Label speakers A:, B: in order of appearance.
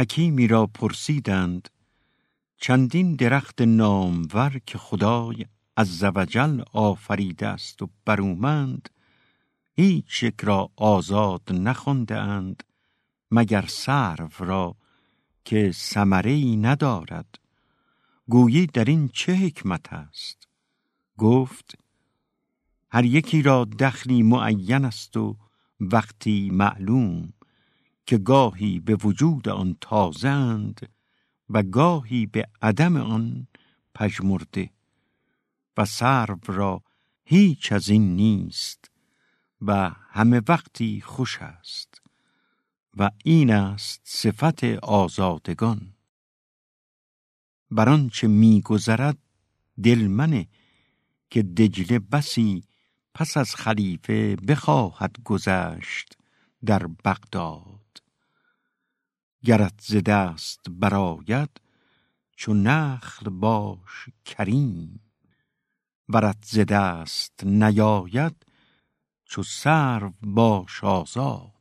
A: حکیمی را پرسیدند چندین درخت نامور که خدای از زوجل آفریده است و برومند هیچ یک را آزاد نخونده اند مگر سرو را که ثمره ای ندارد. گویی در این چه حکمت است؟ گفت هر یکی را دخلی معین است و وقتی معلوم که گاهی به وجود آن تازند و گاهی به عدم آن پژمرده و سرو را هیچ از این نیست و همه وقتی خوش است و این است صفت آزادگان. بر آنچه میگذرد دل منه که دجله بسی پس از خلیفه بخواهد گذشت در بغداد. گرت ز دست براید چو نخل باش کریم. ورت ز دست نیاید چو سرو باش آزاد.